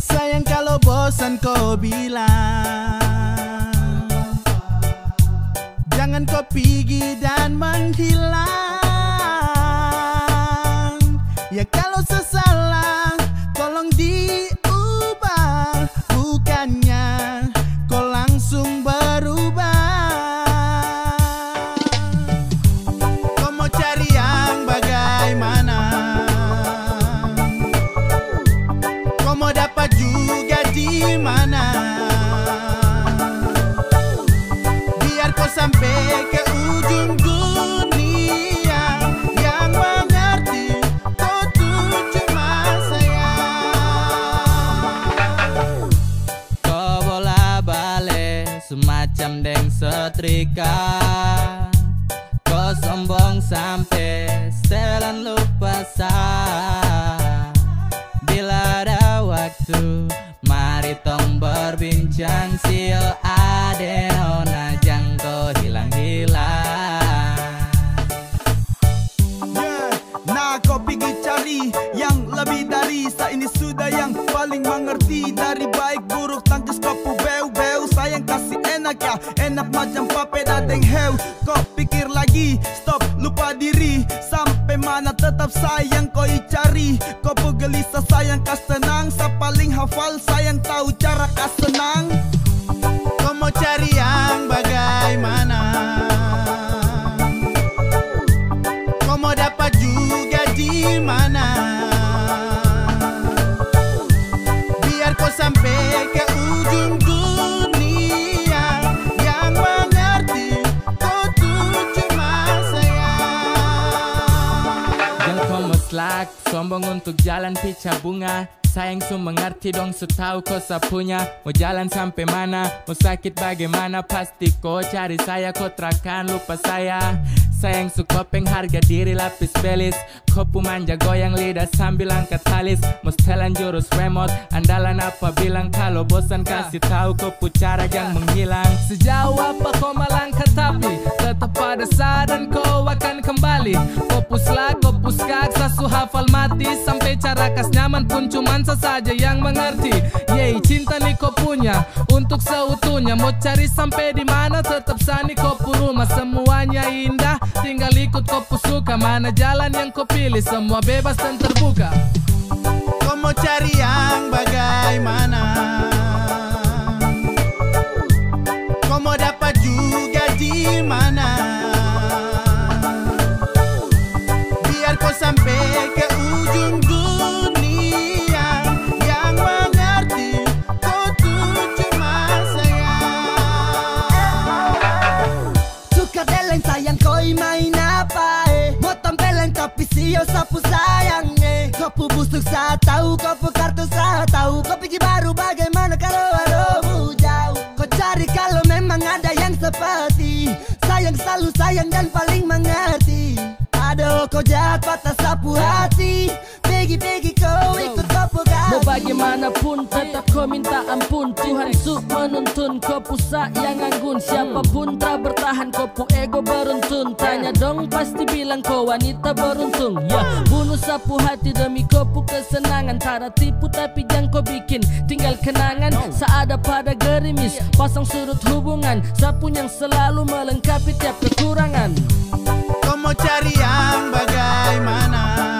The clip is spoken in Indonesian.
Sayang kalau bosan kau bilang. Jangan kau pergi dan menghilang. Ya kalau sesalah juga di mana? Biar kau sampai ke ujung dunia. Yang mengerti kau tuh cuma saya Kau bola balik semacam deng setrika. Kau sombong sampai setelan lupa mengerti Dari baik buruk tangkis kau pu beu beu. Sayang kasih enak ya, enak macam papeda deng heu. Kau pikir lagi, stop lupa diri. Sampai mana tetap sayang kau cari. Kau pu gelisah sayang kas tenang Sa paling hafal sayang tahu cara kas senang Sombong untuk jalan pica bunga. Sayang su mengerti dong su tahu kau sapunya. Mau jalan sampai mana Mau sakit bagaimana? Pasti kau cari saya Kau terakan lupa saya. Sayang su kopeng harga diri lapis belis. Kopu manja goyang lidah sambil angkat talis Mau setelan jurus remote Andalan apa bilang? Kalau bosan kasih tahu Kopu cara yang menghilang. Sejauh apa kau Sasu hafal mati Sampai cara kas nyaman pun cuman saja yang mengerti. Yeay cinta nih kau punya Untuk seutuhnya. Mau cari sampai di mana Tetap sani kopu rumah Semuanya indah Tinggal ikut kopu suka. Mana jalan yang kau pilih Semua bebas dan terbuka. Kau mau cari yang bagaimana sio sapu sayang eh Kopu busuk saat tahu. Kopu kartu saat tahu. Pikir baru bagaimana kalau aduh jauh? Kau cari kalau memang ada yang seperti. Sayang selalu sayang dan paling mengerti Aduh kau jahat patah sapu hati. Pegi-pegi kau ikut bagaimanapun tetap kau minta ampun. Tuhan su menuntun kau pusa yang anggun. Siapapun tak bertahan kau pu ego beruntun. Tanya dong pasti bilang kau wanita beruntung. Ya bunuh sapu hati demi kau pu kesenangan. Tara tipu tapi jangan kau bikin. Tinggal kenangan Seada pada gerimis. Pasang sudut hubungan Sapu yang selalu melengkapi tiap kekurangan. Kau mau cari yang bagaimana